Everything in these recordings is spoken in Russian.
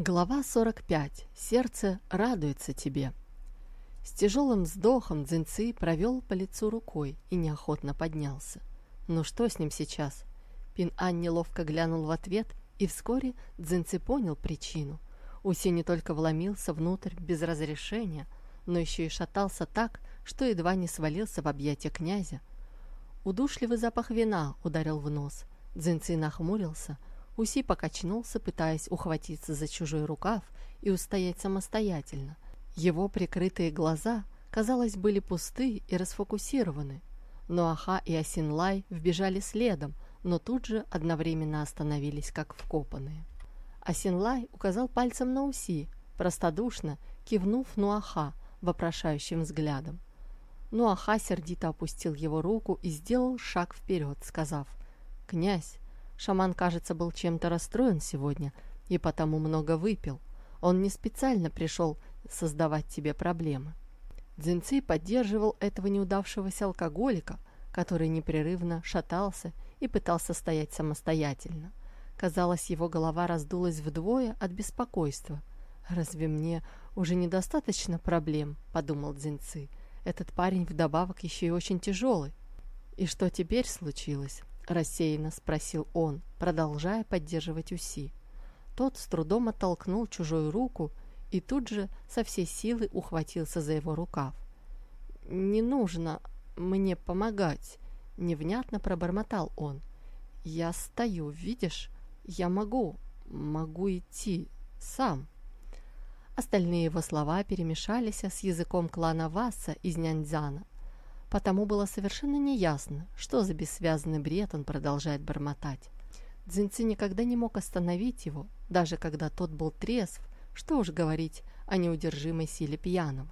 Глава 45. Сердце радуется тебе. С тяжелым вздохом Дзинцы провел по лицу рукой и неохотно поднялся. Ну что с ним сейчас? Пин-Ань неловко глянул в ответ, и вскоре Дзинцы понял причину. Уси не только вломился внутрь без разрешения, но еще и шатался так, что едва не свалился в объятия князя. Удушливый запах вина ударил в нос. Дзинцы нахмурился – Уси покачнулся, пытаясь ухватиться за чужой рукав и устоять самостоятельно. Его прикрытые глаза, казалось, были пусты и расфокусированы. Но Аха и Асинлай вбежали следом, но тут же одновременно остановились, как вкопанные. Асинлай указал пальцем на Уси, простодушно кивнув Нуаха вопрошающим взглядом. Нуаха сердито опустил его руку и сделал шаг вперед, сказав «Князь, Шаман, кажется, был чем-то расстроен сегодня и потому много выпил. Он не специально пришел создавать тебе проблемы. Дзинци поддерживал этого неудавшегося алкоголика, который непрерывно шатался и пытался стоять самостоятельно. Казалось, его голова раздулась вдвое от беспокойства. «Разве мне уже недостаточно проблем?» – подумал Дзинци. «Этот парень вдобавок еще и очень тяжелый». «И что теперь случилось?» Рассеянно спросил он, продолжая поддерживать Уси. Тот с трудом оттолкнул чужую руку и тут же со всей силы ухватился за его рукав. «Не нужно мне помогать», — невнятно пробормотал он. «Я стою, видишь? Я могу, могу идти сам». Остальные его слова перемешались с языком клана Васа из Няньцзана — Потому было совершенно неясно, что за бессвязный бред он продолжает бормотать. Дзинци никогда не мог остановить его, даже когда тот был трезв, что уж говорить о неудержимой силе пьяного.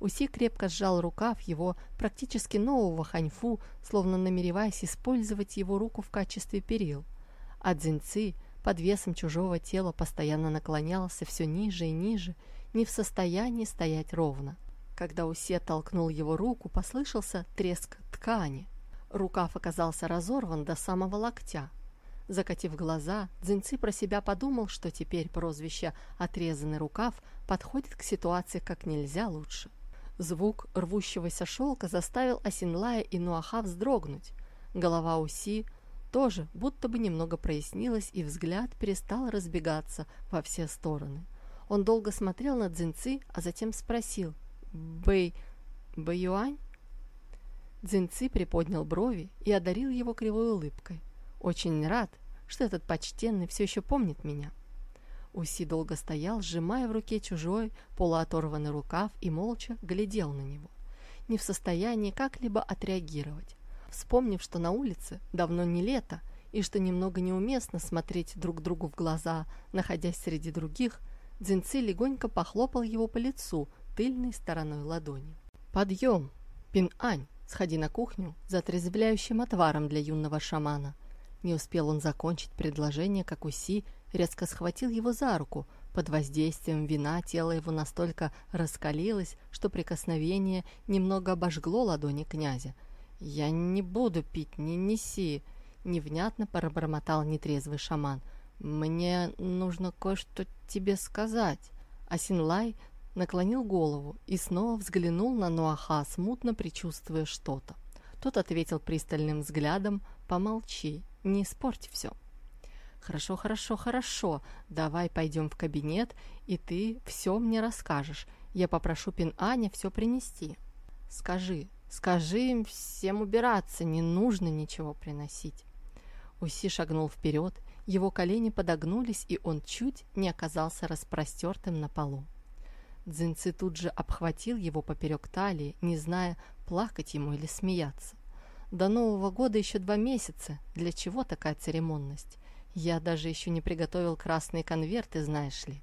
Уси крепко сжал рукав его практически нового ханьфу, словно намереваясь использовать его руку в качестве перил. А Дзинци под весом чужого тела постоянно наклонялся все ниже и ниже, не в состоянии стоять ровно. Когда Усе толкнул его руку, послышался треск ткани. Рукав оказался разорван до самого локтя. Закатив глаза, Дзинцы про себя подумал, что теперь прозвище «отрезанный рукав» подходит к ситуации как нельзя лучше. Звук рвущегося шелка заставил Асинлая и Нуаха вздрогнуть. Голова Уси тоже будто бы немного прояснилась, и взгляд перестал разбегаться во все стороны. Он долго смотрел на Дзинцы, а затем спросил – Бэй... Бэюань?» Цзиньци приподнял брови и одарил его кривой улыбкой. «Очень рад, что этот почтенный все еще помнит меня». Уси долго стоял, сжимая в руке чужой полуоторванный рукав и молча глядел на него, не в состоянии как-либо отреагировать. Вспомнив, что на улице давно не лето и что немного неуместно смотреть друг другу в глаза, находясь среди других, Дзинци легонько похлопал его по лицу, тыльной стороной ладони. «Подъем! Пин-Ань, сходи на кухню за отрезвляющим отваром для юного шамана». Не успел он закончить предложение, как Уси резко схватил его за руку. Под воздействием вина тело его настолько раскалилось, что прикосновение немного обожгло ладони князя. «Я не буду пить, не неси!» — невнятно пробормотал нетрезвый шаман. «Мне нужно кое-что тебе сказать». Асинлай наклонил голову и снова взглянул на Нуаха, смутно предчувствуя что-то. Тот ответил пристальным взглядом «Помолчи, не испорть все». «Хорошо, хорошо, хорошо, давай пойдем в кабинет, и ты все мне расскажешь. Я попрошу Пин-Аня все принести». «Скажи, скажи им всем убираться, не нужно ничего приносить». Уси шагнул вперед, его колени подогнулись, и он чуть не оказался распростертым на полу. Дзинцы тут же обхватил его поперек талии, не зная, плакать ему или смеяться. До Нового года еще два месяца. Для чего такая церемонность? Я даже еще не приготовил красные конверты, знаешь ли.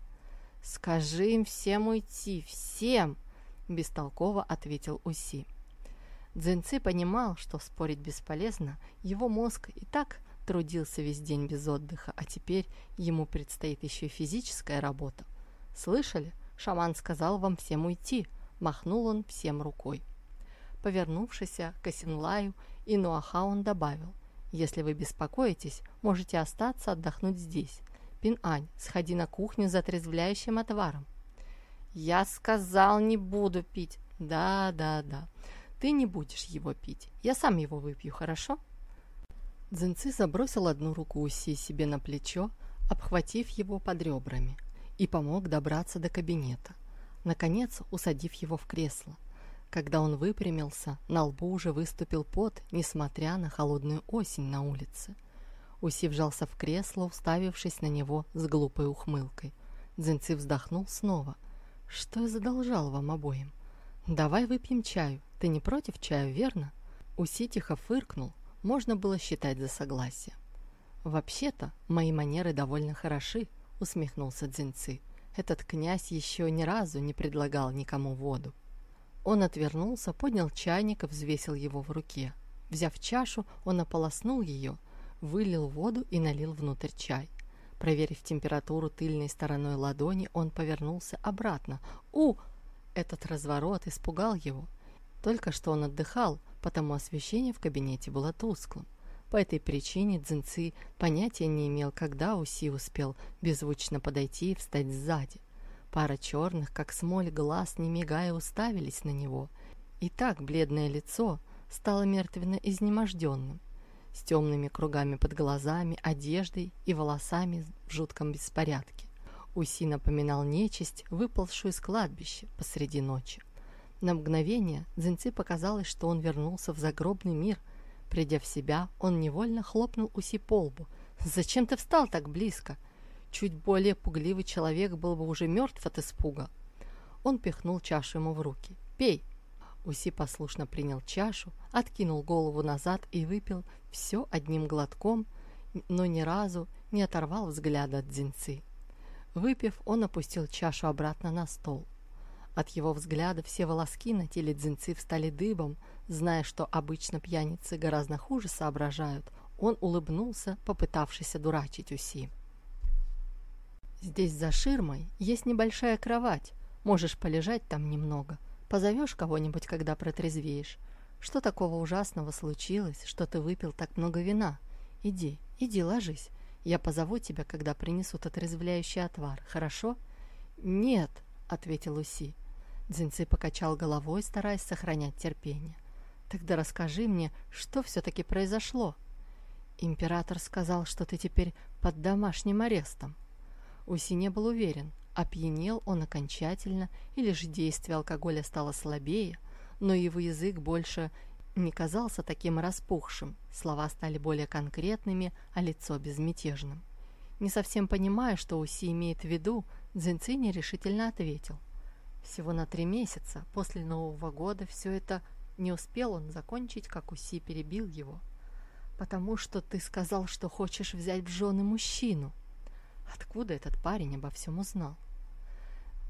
«Скажи им всем уйти, всем!» – бестолково ответил Уси. Дзинцы понимал, что спорить бесполезно, его мозг и так трудился весь день без отдыха, а теперь ему предстоит еще и физическая работа. Слышали? Шаман сказал вам всем уйти, махнул он всем рукой. Повернувшись к Асинлаю и Нуаха он добавил, если вы беспокоитесь, можете остаться отдохнуть здесь. Пин-Ань, сходи на кухню за отрезвляющим отваром. Я сказал, не буду пить. Да, да, да. Ты не будешь его пить. Я сам его выпью, хорошо? Дзинцы забросил одну руку Уси себе на плечо, обхватив его под ребрами, и помог добраться до кабинета, наконец усадив его в кресло. Когда он выпрямился, на лбу уже выступил пот, несмотря на холодную осень на улице. Уси вжался в кресло, уставившись на него с глупой ухмылкой. Дзинцы вздохнул снова. «Что я задолжал вам обоим? Давай выпьем чаю. Ты не против чая, верно?» Уси тихо фыркнул. Можно было считать за согласие. «Вообще-то, мои манеры довольно хороши», — усмехнулся Дзинцы. «Этот князь еще ни разу не предлагал никому воду». Он отвернулся, поднял чайник и взвесил его в руке. Взяв чашу, он ополоснул ее, вылил воду и налил внутрь чай. Проверив температуру тыльной стороной ладони, он повернулся обратно. «У!» Этот разворот испугал его. Только что он отдыхал, потому освещение в кабинете было тусклым. По этой причине Цзиньци понятия не имел, когда Уси успел беззвучно подойти и встать сзади. Пара черных, как смоль, глаз, не мигая, уставились на него. И так бледное лицо стало мертвенно изнеможденным, с темными кругами под глазами, одеждой и волосами в жутком беспорядке. Уси напоминал нечисть, выползшую из кладбища посреди ночи. На мгновение Дзиньци показалось, что он вернулся в загробный мир – Придя в себя, он невольно хлопнул Уси по лбу. «Зачем ты встал так близко?» Чуть более пугливый человек был бы уже мертв от испуга. Он пихнул чашу ему в руки. «Пей!» Уси послушно принял чашу, откинул голову назад и выпил все одним глотком, но ни разу не оторвал взгляда от дзинцы. Выпив, он опустил чашу обратно на стол. От его взгляда все волоски на теле дзинцы встали дыбом, Зная, что обычно пьяницы гораздо хуже соображают, он улыбнулся, попытавшись одурачить Уси. «Здесь за ширмой есть небольшая кровать. Можешь полежать там немного. Позовешь кого-нибудь, когда протрезвеешь. Что такого ужасного случилось, что ты выпил так много вина? Иди, иди, ложись. Я позову тебя, когда принесут отрезвляющий отвар, хорошо?» «Нет», — ответил Уси. Дзинцы покачал головой, стараясь сохранять терпение. Тогда расскажи мне, что все-таки произошло. Император сказал, что ты теперь под домашним арестом. Уси не был уверен, опьянел он окончательно или же действие алкоголя стало слабее, но его язык больше не казался таким распухшим, слова стали более конкретными, а лицо безмятежным. Не совсем понимая, что Уси имеет в виду, Дзинци нерешительно ответил. Всего на три месяца после Нового года все это не успел он закончить, как Уси перебил его. «Потому что ты сказал, что хочешь взять в жены мужчину». Откуда этот парень обо всем узнал?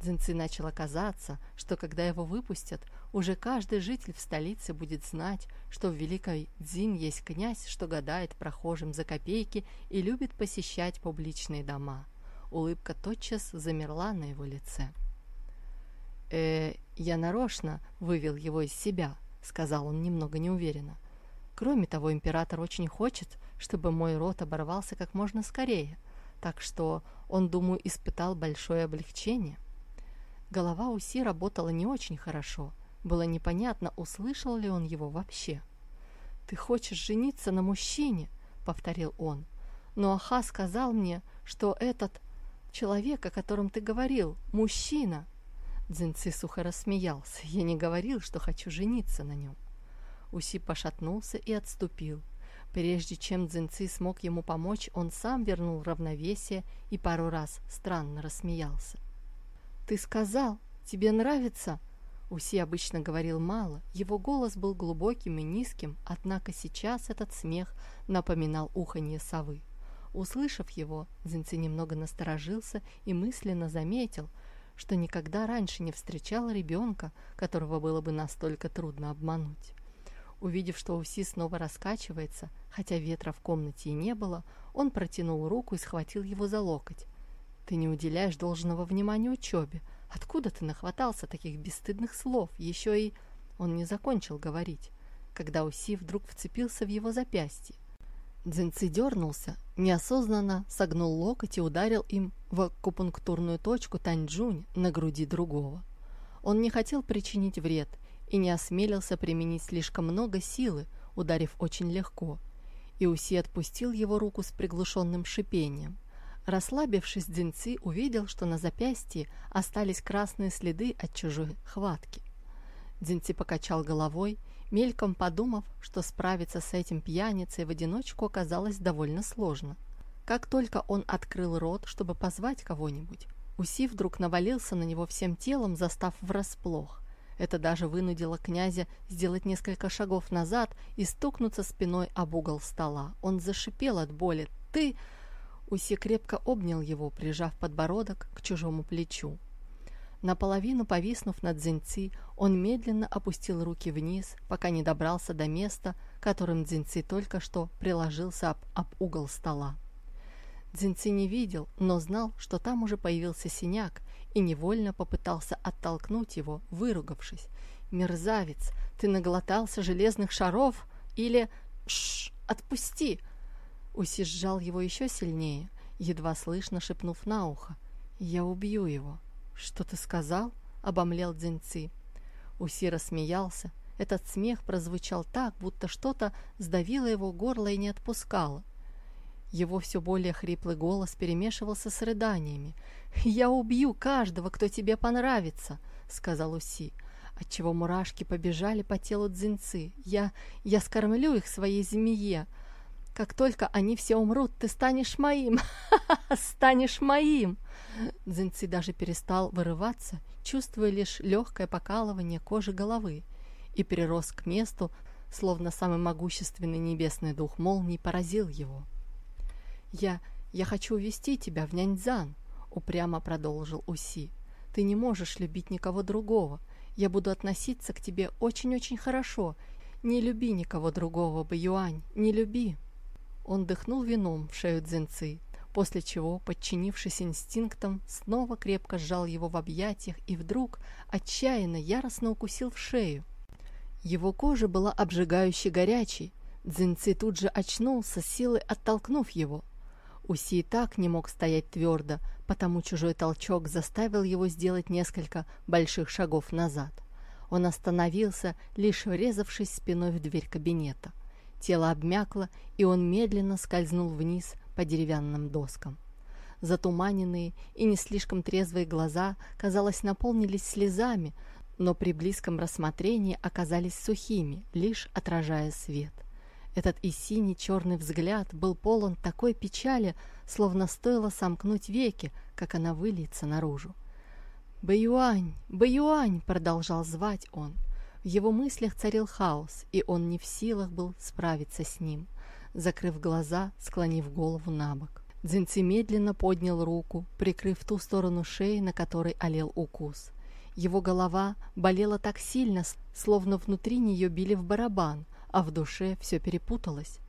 Дзинцы начало казаться, что когда его выпустят, уже каждый житель в столице будет знать, что в Великой Дзин есть князь, что гадает прохожим за копейки и любит посещать публичные дома. Улыбка тотчас замерла на его лице. «Э, я нарочно вывел его из себя», сказал он немного неуверенно. Кроме того, император очень хочет, чтобы мой род оборвался как можно скорее, так что он, думаю, испытал большое облегчение. Голова Уси работала не очень хорошо. Было непонятно, услышал ли он его вообще. «Ты хочешь жениться на мужчине?» — повторил он. «Но Аха сказал мне, что этот человек, о котором ты говорил, мужчина». Дзинцы сухо рассмеялся. Я не говорил, что хочу жениться на нем. Уси пошатнулся и отступил. Прежде чем Дзинцы смог ему помочь, он сам вернул равновесие и пару раз странно рассмеялся. «Ты сказал, тебе нравится?» Уси обычно говорил мало, его голос был глубоким и низким, однако сейчас этот смех напоминал уханье совы. Услышав его, Дзинцы немного насторожился и мысленно заметил – что никогда раньше не встречал ребенка, которого было бы настолько трудно обмануть. Увидев, что Уси снова раскачивается, хотя ветра в комнате и не было, он протянул руку и схватил его за локоть. «Ты не уделяешь должного внимания учебе. Откуда ты нахватался таких бесстыдных слов? Еще и...» Он не закончил говорить, когда Уси вдруг вцепился в его запястье. Дзинцы дернулся, неосознанно согнул локоть и ударил им в акупунктурную точку Таньчжунь на груди другого. Он не хотел причинить вред и не осмелился применить слишком много силы, ударив очень легко. И Уси отпустил его руку с приглушенным шипением. Расслабившись, Дзинци увидел, что на запястье остались красные следы от чужой хватки. Дзинци покачал головой, мельком подумав, что справиться с этим пьяницей в одиночку оказалось довольно сложно. Как только он открыл рот, чтобы позвать кого-нибудь, Уси вдруг навалился на него всем телом, застав врасплох. Это даже вынудило князя сделать несколько шагов назад и стукнуться спиной об угол стола. Он зашипел от боли. «Ты...» Уси крепко обнял его, прижав подбородок к чужому плечу. Наполовину повиснув над Дзиньци, он медленно опустил руки вниз, пока не добрался до места, которым Дзиньци только что приложился об, об угол стола. Дзиньци не видел, но знал, что там уже появился синяк, и невольно попытался оттолкнуть его, выругавшись. «Мерзавец, ты наглотался железных шаров? Или... Шш, отпусти!» Уси сжал его еще сильнее, едва слышно шепнув на ухо. «Я убью его». «Что ты сказал?» — обомлел Дзиньци. Уси рассмеялся. Этот смех прозвучал так, будто что-то сдавило его горло и не отпускало. Его все более хриплый голос перемешивался с рыданиями. «Я убью каждого, кто тебе понравится», — сказал Уси, отчего мурашки побежали по телу Дзинцы. «Я... я скормлю их своей змее. Как только они все умрут, ты станешь моим! станешь моим!» Дзинцы даже перестал вырываться, чувствуя лишь легкое покалывание кожи головы, и перерос к месту, словно самый могущественный небесный дух молний поразил его. «Я... я хочу увести тебя в Няньцзан», — упрямо продолжил Уси. «Ты не можешь любить никого другого. Я буду относиться к тебе очень-очень хорошо. Не люби никого другого, Баюань, не люби». Он дыхнул вином в шею Дзинцы, после чего, подчинившись инстинктам, снова крепко сжал его в объятиях и вдруг отчаянно, яростно укусил в шею. Его кожа была обжигающе горячей. Дзинцы тут же очнулся, силой оттолкнув его — Уси и так не мог стоять твердо, потому чужой толчок заставил его сделать несколько больших шагов назад. Он остановился, лишь врезавшись спиной в дверь кабинета. Тело обмякло, и он медленно скользнул вниз по деревянным доскам. Затуманенные и не слишком трезвые глаза, казалось, наполнились слезами, но при близком рассмотрении оказались сухими, лишь отражая свет. Этот и синий черный взгляд был полон такой печали, словно стоило сомкнуть веки, как она выльется наружу. «Бэюань! Бэюань!» — продолжал звать он. В его мыслях царил хаос, и он не в силах был справиться с ним. Закрыв глаза, склонив голову на бок. Дзинци медленно поднял руку, прикрыв ту сторону шеи, на которой олел укус. Его голова болела так сильно, словно внутри нее били в барабан, а в душе все перепуталось.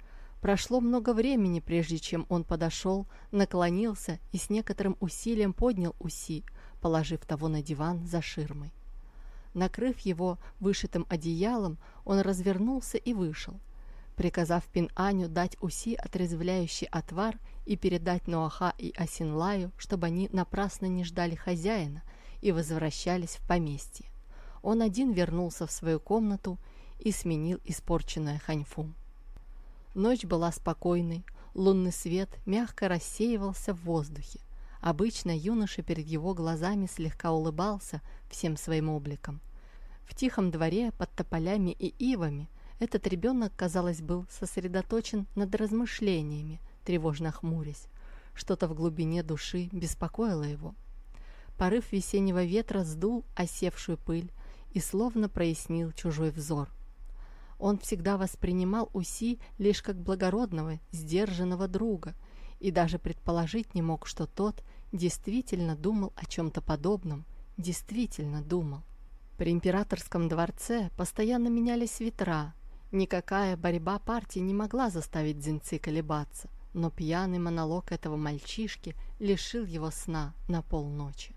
Прошло много времени, прежде чем он подошел, наклонился и с некоторым усилием поднял Уси, положив того на диван за ширмой. Накрыв его вышитым одеялом, он развернулся и вышел. Приказав Пин-Аню дать Уси отрезвляющий отвар и передать Ноаха и Асинлаю, чтобы они напрасно не ждали хозяина и возвращались в поместье. Он один вернулся в свою комнату и сменил испорченное ханьфу. Ночь была спокойной, лунный свет мягко рассеивался в воздухе. Обычно юноша перед его глазами слегка улыбался всем своим обликом. В тихом дворе под тополями и ивами этот ребенок, казалось, был сосредоточен над размышлениями, тревожно хмурясь. Что-то в глубине души беспокоило его. Порыв весеннего ветра сдул осевшую пыль и словно прояснил чужой взор. Он всегда воспринимал Уси лишь как благородного, сдержанного друга и даже предположить не мог, что тот действительно думал о чем-то подобном, действительно думал. При императорском дворце постоянно менялись ветра. Никакая борьба партии не могла заставить Дзинцы колебаться, но пьяный монолог этого мальчишки лишил его сна на полночи.